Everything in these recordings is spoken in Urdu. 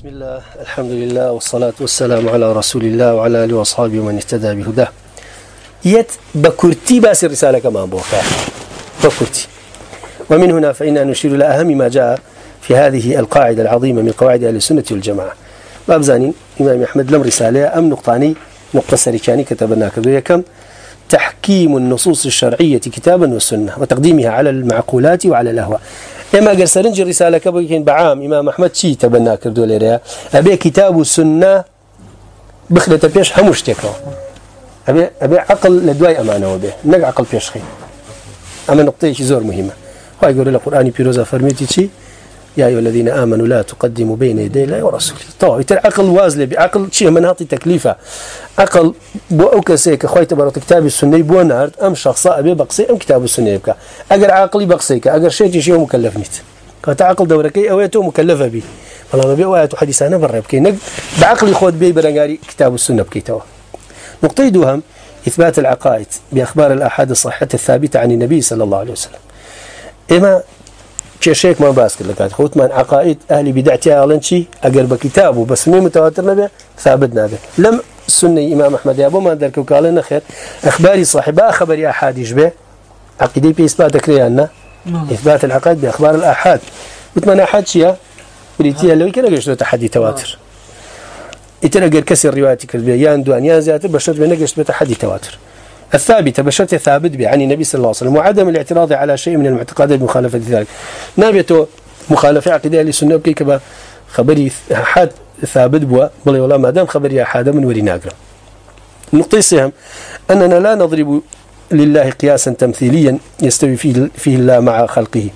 بسم الله، الحمد لله، والصلاة والسلام على رسول الله وعلى آله وأصحابه ومن اهتدى بهداه. يت، بكرتي باس الرسالة كما بوكا. بكرتي. ومن هنا فإنا نشير إلى أهم ما جاء في هذه القاعدة العظيمة من قواعد أهل السنة والجماعة. باب زانين إمام أحمد لم رسالة، أم نقطاني مقتصر كاني كتبنا كذو كم؟ تحكيم النصوص الشرعية كتابا والسنة وتقديمها على المعقولات وعلى الأهواء. اما اگر سرنج رساله كبكين بعام امام احمد شي تبنا كردو ليريا ابي كتاب السنه بخلت بيش همش تكو ابي ابي عقل لدواي امانه وبه نق عقل بيش خي اما نقطه شي زور مهمه هاي يقول القران بيروزا فرميتي شي يا ايها الذين امنوا لا تقدموا بين يدي الله ورسوله. طو العقل وازله بعقل، شيء من هاتي تكليفه عقل بو اوكسيك خوي تبارك كتاب السنه بو نار ام شخص ابي بقصي ام كتاب السنه يبقى اگر عقلي بقصيك اگر شيء شيء مكلف نيت. كتا عقل دوركي او تو مكلفه بي. والله ما بي وايات حديث انا بره بكي نق بعقلي خود بي برنغاري كتاب السنه بكي تو نقطه دوهم اثبات العقائد باخبار الاحاد الصحه الثابته عن النبي صلى الله عليه وسلم. اما شيخ ما باسك لك خوت من عقائد اهل بدعتي اعلن شيء اگر بكتابه بس مي متواتر نبي ثابتنا به لم سنة امام احمد يا ابو ما درك وقال لنا خير اخباري صاحبه خبر احاد يشبه عقيده باثبات كريانا اثبات العقائد باخبار الاحاد. بتمنى احد شيء بريتيا لو كان يجلس تحدي تواتر. يتنقل كسر رواياتك البيان دوان يا زيادة بشرت بنقش بتحدي تواتر. الثابتة بشرط ثابت بعن النبي صلى الله عليه وسلم وعدم الاعتراض على شيء من المعتقدات بمخالفة ذلك. نابته مخالفة عقيدة للسنة بكي كبا خبري حد ثابت بوا. بلي والله ما دام خبري أحد من وري ناقرا النقطة السهم أننا لا نضرب لله قياسا تمثيليا يستوي فيه, فيه الله مع خلقه.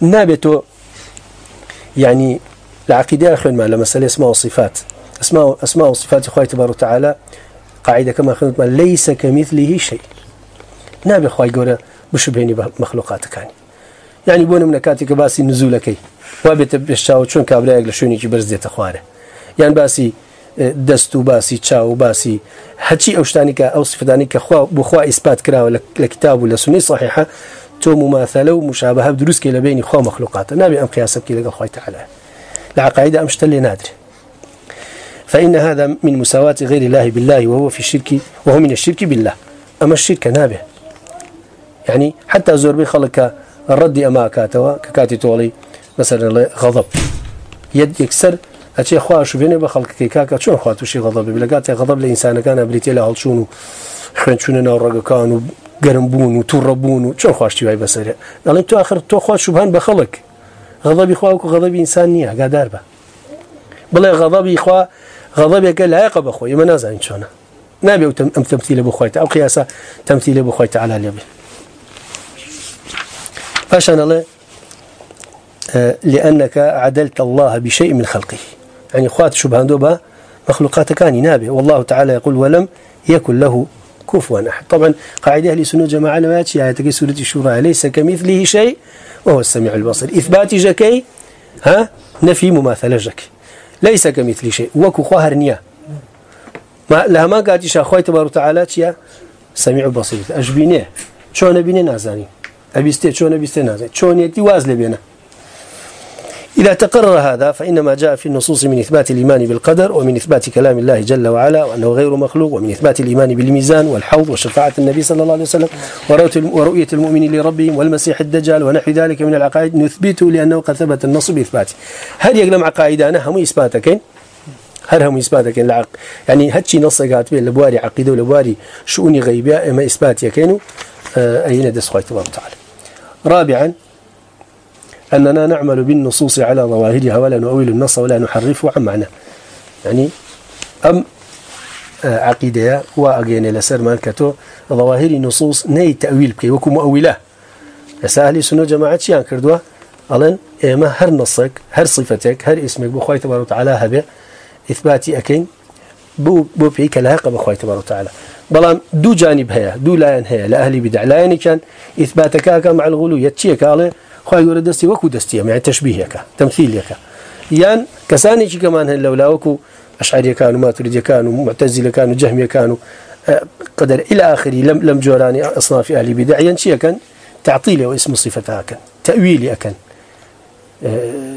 نابته يعني العقيدة أخوان ما لما سأل اسماء وصفات. اسماء, أسماء وصفات إخوة تبارك وتعالى قاعده كما خدمت ليس كمثله شيء. نبي خوي غوره بشبهني مخلوقات كاني يعني یعنی بون من كاتك باسي نزولك وابت بشاو چون كابلا يغل شوني جي برز ديت خواره يعني باسي دستو باسي چاو باسي هچي اوشتاني كا او صفتاني كا خوا بخوا اثبات كرا لكتاب ولا سنه صحيحه تو مماثله ومشابهه بدروس كي لبين خوا مخلوقات نبي ام قياسك كي لغا خوي تعالى العقائد امشتل نادر فإن هذا من مساواة غير الله بالله وهو في الشرك وهو من الشرك بالله. أما الشرك نابه يعني حتى زور بي خلق الرد أما كاتوا ككاتي تولي مثلا غضب. يد يكسر، أشي أخوة شوفيني بخلق كي كاكا. شون أخوة شي غضب؟ بلقات غضب لإنسان كان أبريتي له هالشون. خرن شون نور كانوا قرنبون وتربون. شون أخوة شتي بس قال أنتو آخر تو أخوة شبهان بخلق. غضب إخوة غضب إنسان نية. قادر به بلا غضب إخوة غضبك لا يقب أخوي ما نازع إن شاء الله نبي أم تمثيل بخويت أو قياسة تمثيل بخويت على اليبي فاشان الله لأنك عدلت الله بشيء من خلقه. یعنی يعني أخوات شبهان دوبا مخلوقات كان نابه والله تعالى يقول ولم يكن له كفوا أحد طبعا قاعدة أهل سنة جماعة لواتي آية تكي سورة الشورى ليس كمثله شيء وهو السميع البصر إثبات جكي ها نفي مماثلة جكي ليس كمثل شيء. وكو خوهر نيا ما لهما قاعد يشا خوي تبارك وتعالى يا سميع بصير اجبينه شلون نبينه نازاني؟ ابي استي شلون ابي نبيستي نازاني؟ شلون يتي واز لبينا؟ إذا تقرر هذا فإنما جاء في النصوص من إثبات الإيمان بالقدر ومن إثبات كلام الله جل وعلا وأنه غير مخلوق ومن إثبات الإيمان بالميزان والحوض وشفاعة النبي صلى الله عليه وسلم ورؤية المؤمن لربهم والمسيح الدجال ونحو ذلك من العقائد نثبته لأنه قد ثبت النص بإثباته. هل يقلم عقائدنا هم إثباتك هل هم إثباتك العق يعني هاتشي نص قاعد لبواري عقيدة ولبواري شؤون غيبية أما إثبات أين دس خويت الله تعالى؟ رابعا أننا نعمل بالنصوص على ظواهرها ولا نؤول النص ولا نحرفه عن معنى. يعني أم عقيدة وأجين لسر مالكته ظواهر النصوص ني تأويل بكي وكو مؤوله يسأل سنو جماعة شيئا كردوا؟ ألن إما هر نصك، هر صفتك، هر اسمك بخوي تبارك وتعالى هبه إثباتي أكين بو بو بيك لاحق بخوي تبارك وتعالى. بلان دو جانب هيا، دو لاين هيا لأهل بدع. لاين كان إثباتك مع الغلو يتشيك عليه خوای گور دستی وکو دستی یعنی تشبیه کا تمثيل کا یان کسانی چې کمان هل لولا وکو اشعری کانو ماترید کانو معتزله کانو جهمی کانو قدر الى اخر لم لم جوراني اصناف اهل بدع ين شيء كان تعطيل واسم صفتها كان تاويل كان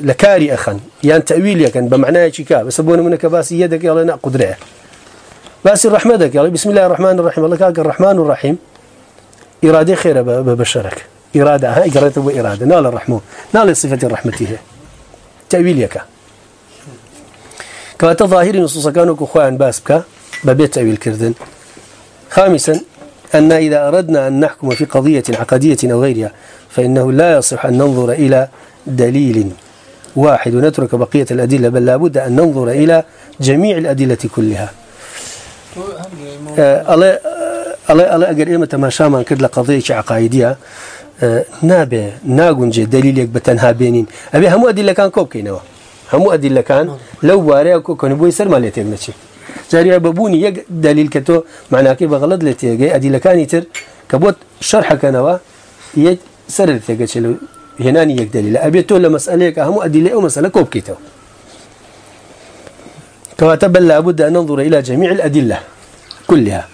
لكاري أخن يعني تأويل يكن بمعنى شكا بس أبونا منك باس يدك يلا نا قدرة باس الرحمة يلا بسم الله الرحمن الرحيم الله كاك الرحمن الرحيم إرادة خير ببشرك إرادة ها إرادة. وإرادة نال الرحمة. نال صفة الرحمة هي. تأويل يكا. كما تظاهر نصوص كانوا كخوان باسبك ببيت تأويل كردن. خامسا أن إذا أردنا أن نحكم في قضية عقدية أو غيرها فإنه لا يصح أن ننظر إلى دليل واحد ونترك بقية الأدلة بل لابد أن ننظر إلى جميع الأدلة كلها. الله الله الله إما تماشى من كذا قضية عقائدية نابه ناقون جي دليل يك بتنها بينين أبي هم أدلة كان كوب كينوا هم أدلة كان لو وارع كو كان بوي سر مالي تبنتشي جاري ببوني يك دليل كتو معناه كي بغلط لتيجي أدلة كان يتر كبوت شرح كنوا يج سر لتيجي هناني يك دليل أبي تقول مسألة هم أدلة أو مسألة كوب كيتو كواتب لابد أن ننظر إلى جميع الأدلة كلها.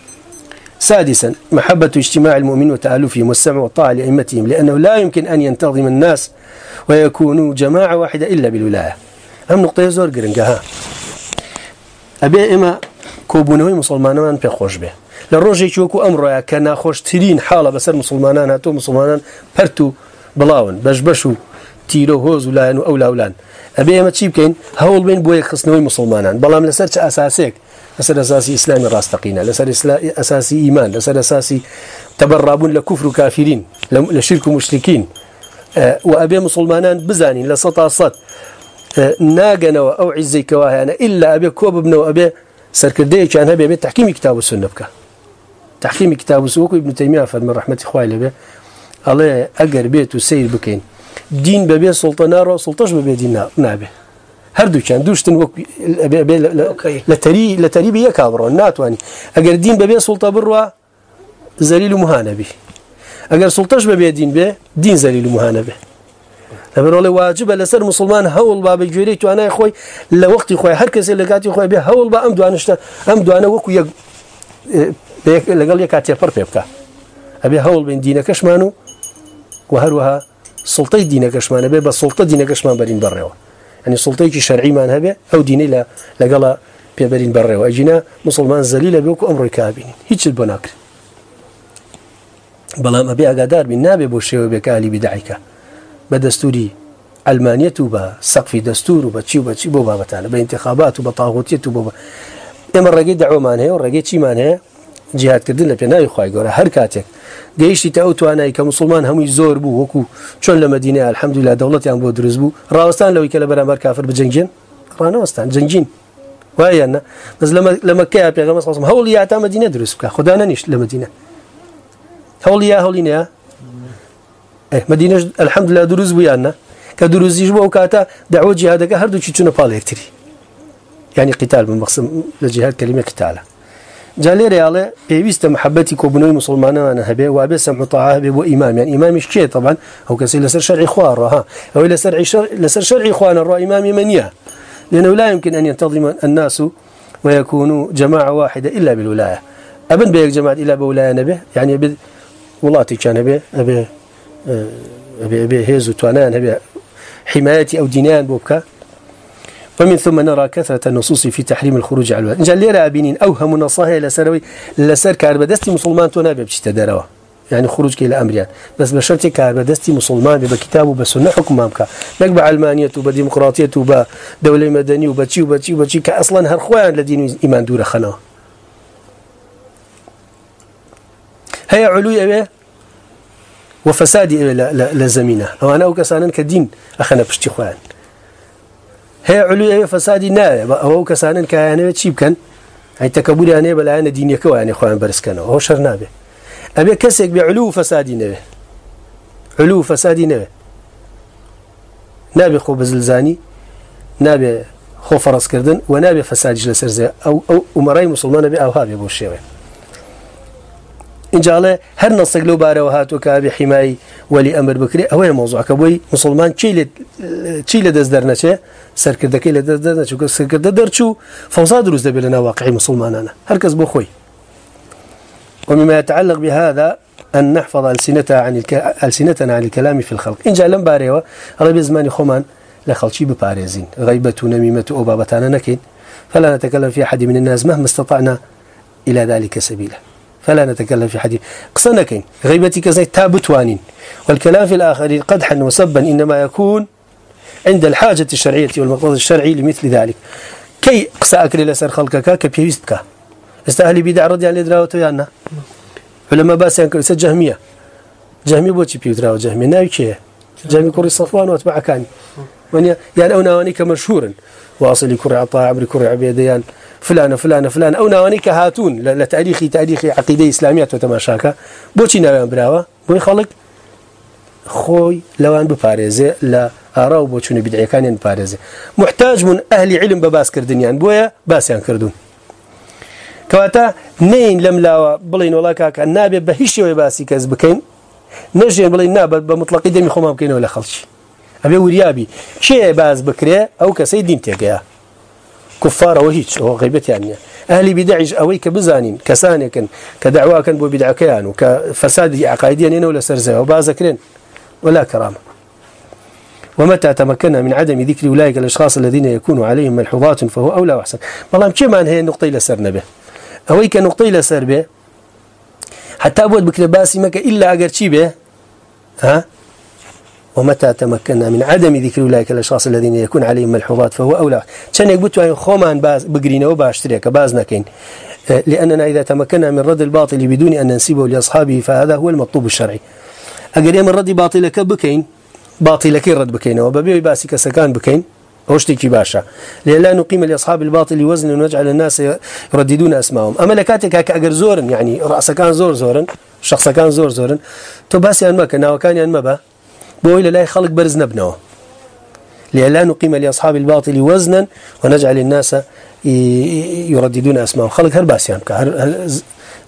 سادسا، محبة اجتماع المؤمن وتألفهم والسمع والطاعة لأئمتهم، لأنه لا يمكن أن ينتظم الناس ويكونوا جماعة واحدة إلا بالولاية. هم نقطة يزور قرنقها أبي إما كوبونوي مسلمان من بيخوش به. للرجي شوكو أمر كان خوش ترين حالة بسر مسلمان هاتو مسلمان برتو بلاون بشبشو تيرو هوز ولان أولا ولان أبي إما تشيب كين هول بين بويك خصنوي مسلمان بلام لسر أساسيك لسر أساسي إسلام راستقين لسر أساسي إيمان لسر أساسي تبرابون لكفر كافرين لشرك مشركين وأبي مسلمان بزانين لسطا صد ناقنا أو عزي كواهانا إلا أبي كوب ابن أبي سركردي كان هبي أبي تحكيم كتاب السنة بك تحكيم كتاب السنة ابن تيمية فرم رحمة إخوائي لبي الله أقر بيت وسير بكين دين ببي سلطنا رو سلطش ببي دين نابه هر دو كان دوشتن وك لتري لتري بي كابرو ناتواني اگر دين ببي سلطه بروا ذليل مهانه به اگر سلطش ببي دين به دين ذليل مهانه به لبر ولا واجب لسر مسلمان هول باب جوري تو انا اخوي لوقت اخوي هر كسي لقاتي اخوي به هول با ام دو انشتا ام دو انا وكو يق لقال يكاتي بر بيبكا ابي هول بين دينك اشمانو وهروها سلطه دينك اشمان به بس سلطه دينك اشمان برين بروا يعني سلطه شرعي ما هبه او ديني لا لقال بيبرين بروا اجينا مسلمان ذليل بيوكو امر كابين هيك البناك بلا ما بيع قدار من نابي بوشيو بكالي بدعيك بدستوري علمانية وبا سقف دستور وبا تشي وبا تشي بوبا بتانا بانتخابات وبا طاغوتية وبا اما الرقي دعوة مانه والرقي تشي مانه جهاد كردن لبناء خواهي قولا هر كاتك گەیشتی تا ئەوتوانایی کە مسلمان هەمووی زۆر بوو وەکو چۆن لە مدینە الحەمدولا دەوڵەتیان بۆ دروست بوو، ڕاوستان لەوەی کە لە بەرامبەر کافر بجەنگێن ڕانەوەستان جەنگین وایە نە بەس لە مەکەیە پێغەمبەر صلی الله هەوڵی تا مدینە دروست بکە، خدا نەنیشت لە مدینە. هەوڵی یا، هەوڵی نەیە مدینە الحەمدولا دروست بوویان نە کە دروستیش بۆ ئەو کاتە دعوە جیهادەکە هەردووکی چونە پاڵ یەکتری. یعنی يعني قتال من لجهاد كلمة قتاله جالي ريالة بيويست محبتي كوبنوي مسلمان أنا هبي وأبي سمع طاعة هبي وإمام يعني یعنی إمام إيش كي طبعا هو كسي لسر شرعي إخوان ها. أو لسر شر لسر شرعي إخوان الرأي إمام منيا لأنه لا يمكن أن ينتظم الناس ويكونوا جماعة واحدة إلا بالولاية. أبن بيك جماعة إلا بولاية نبي؟ يعني أبي ولاتي كان أبي أبي أبي أبي هيزو توانان، أبي حمايتي أو دينان بوبكا. ومن ثم نرى كثرة النصوص في تحريم الخروج على الوالد نجال ليرا أبينين أوهم نصاها إلى سروي لسر كاربا دستي مسلمان تنابي بشتا دروا يعني خروج كي أمريان. بس بشرط كاربا دستي مسلمان بكتاب وبسنة حكم مامكا نقبع علمانية وبديمقراطية وبدولة مدنية وبتشي وبتشي وبتشي كأصلا هرخوان لدين إيمان دور خنا هي علوية بيه وفسادي لزمينة أو أنا أوكسانا كدين، أخنا بشتي خوان هي علوي علوية فسادي نا. هو كسانن كان تشيب كان. هي تكبر يعني بلا أنا دين يكوا يعني خوان برس كانوا. هو شر نابه. أبي كسك بعلو فسادي نبه علو فسادي نبه نابي خو بزلزاني. نابي خو فرس كردن. ونابي فسادي جلسر زي. أو أو أمراي مسلمان بي أو هابي بوشيوه. إن جاء هر نصق له باره وهاتو كابي حماي ولي أمر بكري هو موضوع. كبوي مسلمان شيء شيء لدز درنا شيء سركر دكي لدز درنا شو سركر در شو فوزاد روز دبلنا واقعي مسلمان أنا هركز بخوي ومما يتعلق بهذا أن نحفظ ألسنتنا عن الك... ألسنتنا عن الكلام في الخلق. إن جاء لم باره الله بزمان خمان لخلشي بباريزين غيبة ونميمة وبابتانا نكين فلا نتكلم في أحد من الناس مهما استطعنا إلى ذلك سبيلا. فلا نتكلم في حديث. قصنا كين غيبتك زي تابتوانين. والكلام في الآخرين قدحا وسبا إنما يكون عند الحاجة الشرعية والمقتضى الشرعي لمثل ذلك. كي قصا أكري لسر خلقك كبيوستك استهلي بدع رضي عن الإدراوة ويانا علماء باسي أنك يسا جهمية. جهمية بوتي بيوتراوة جهمية ناوي كيه جهمية كوري صفوان واتبع كاني. يعني أو ناواني كمشهورا. واصل كوري عطاء عبري كوري عبيديان. يعني فلان فلان فلان. او نواني كهاتون لتاريخي تاريخي عقيده اسلاميه وتماشاكا بوشي نوان براوا بو خلق خوي لوان بباريزه لا اراو بوشوني بدعي كان بباريزه محتاج من اهل علم بباس كردنيان بويا باسيان كردون كواتا نين لم لا بلين ولا كاك النابي بهشي ويباسي كز بكين نجي بلين ناب بمطلق دمي خمام كين ولا خلشي ابي وريابي شي باز بكري او كسي دين تيغيا كفار وهيج هو غيبت يعني. اهل بدعج اويك بزانين كسانك كدعوا كان بو بدع كيان وكفساد عقائديا هنا ولا سرزه وبازكرين، ولا كرامه ومتى تمكنا من عدم ذكر اولئك الاشخاص الذين يكون عليهم ملحوظات فهو اولى واحسن والله كيف ما هي النقطه الى سرنا به. اويك نقطه الى سر به؟ حتى ابو بكرباسي مك الا اجر شي به؟ ها؟ ومتى تمكنا من عدم ذكر اولئك الاشخاص الذين يكون عليهم ملحوظات فهو اولى كان يقبط ان خومان بقرينا وباشتريك، بازنا كين. لاننا اذا تمكنا من رد الباطل بدون ان ننسبه لاصحابه فهذا هو المطلوب الشرعي. اجر من رد باطلك بكين؟ باطلك رد بكين، وببيع باسك سكان بكين وشتكي باشا. لا نقيم لاصحاب الباطل وزن ونجعل الناس يرددون اسمائهم اما لكاتك اجر زورا يعني راس كان زور زورا شخص كان زور زورا تو باسي ان ما كان وكان ان ما بوي الى لا خلق برزنا نبنه. لا نقيم لأصحاب الباطل وزنا ونجعل الناس يرددون أسماء خلق هرباسيان هر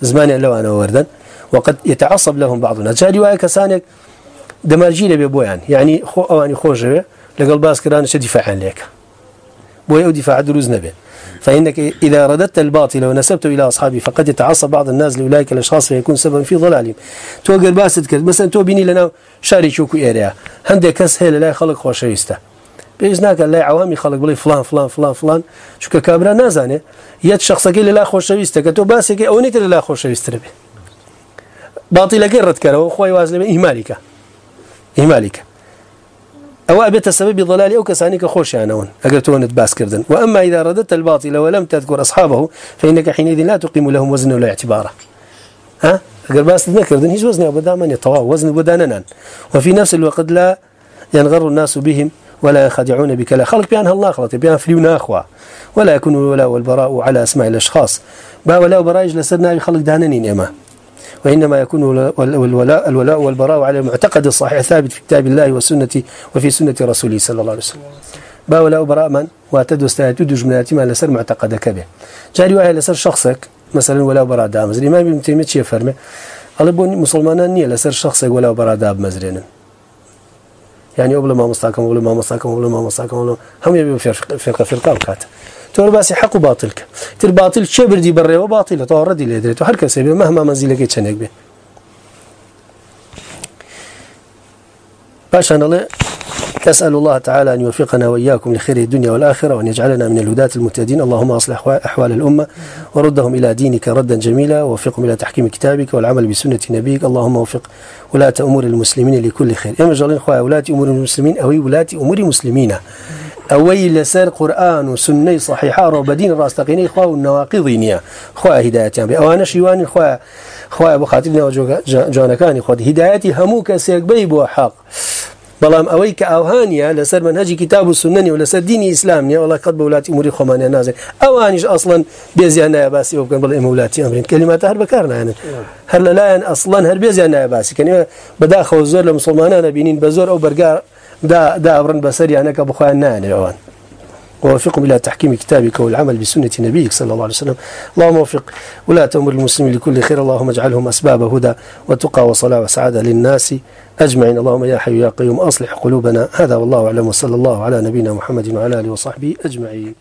زمان لو أنا وردا وقد يتعصب لهم بعض الناس جاري وايك سانك دماجيله ببويان يعني یعنی خو أواني خوش لقل باس كران شدي دفاع عليك بوي او دفاع دروز نبي فإنك إذا رددت الباطل ونسبت إلى أصحابي فقد يتعصب بعض الناس لأولئك الأشخاص فيكون سببا في ضلالهم. تو أقر باسد كرد مثلا تو بيني لنا شاري شوكو إيريا هندي كس هيل لا يخلق خوش يسته بإذنك الله عوامي خلق بلي فلان فلان فلان فلان. شو كابرا نازانه يد شخص كي لا خوش يسته كتو باسك أو نيت لا خوشيسته باطل كرد كره خوي وازل إهمالك إهمالك او ابيت سبب ضلال او كسانك خوش انون اگر تو باس كردن واما اذا رددت الباطل ولم تذكر اصحابه فانك حينئذ لا تقيم لهم وزن ولا اعتبار. ها؟ اگر باس ذكردن هيش وزن ابدا من يطوا وزن بداننا وفي نفس الوقت لا ينغر الناس بهم ولا يخدعون بك. لا خلق بيان الله خلق بيان فليونا اخوا ولا يكون الولاء والبراء على اسماء الاشخاص با ولا برايج لسرنا خلق داننين اما وإنما يكون الولاء, الولاء والبراء على المعتقد الصحيح الثابت في كتاب الله والسنة وفي سنة رسوله صلى الله عليه وسلم. با ولاء وبراء من؟ واتد واستهدد جملات ما لسر معتقدك به جاري وهي لسر شخصك مثلا ولاء وبراء دام مزري. ما بمتيمة شيء فرمي الله بوني مسلمان نية لسر شخصك ولاء وبراء داب مزرين يعني أبلا ما مستاكم أبلا ما مستاكم أبلا ما مستاكم هم يبقى فرقة فرقة وكاته تور باسي حق باطل تر باطل شبر دي بره وباطل تو ردي لدري تو هر كسي مهما منزلك يتشنك به باشا الله تسأل الله تعالى أن يوفقنا وإياكم لخير الدنيا والآخرة وأن يجعلنا من الهداة المتهدين اللهم أصلح أحوال الأمة وردهم إلى دينك ردا جميلا ووفقهم إلى تحكيم كتابك والعمل بسنة نبيك. اللهم وفق ولاة أمور المسلمين لكل خير. يا مجالين أخوة ولاة أمور المسلمين أو ولاة أمور مسلمين. اوي لسر قران وسنه صحيحه وبدين راستقيني اخوا والنواقضين اخوا هدايتي يعني او انا شيوان اخوا اخوا ابو خاطبنا جوانا كان اخوا هدايتي هموك سيك بيبو حق. بلام اوي كاوهانيا لسر منهج كتاب السنه ولا سر دين الاسلام يا والله قد بولاتي امور خمانه نازل. اوانيش اصلا بيزيانا باسي وكان بل مولاتي امرين كلمات هر بكارنا يعني هر لا اصلا هر بيزيانا باسي. كان بداخل زور للمسلمانان بينين بزور او برقار دا دا أمرا بسري أنك بخوان ناني عوان ووفقهم إلى تحكيم كتابك والعمل بسنة نبيك صلى الله عليه وسلم. اللهم وفق ولا أمر المسلمين لكل خير. اللهم اجعلهم أسباب هدى وتقى وصلاة وسعادة للناس أجمعين. اللهم يا حي يا قيوم أصلح قلوبنا. هذا والله أعلم. وصلى الله على نبينا محمد وعلى آله وصحبه أجمعين.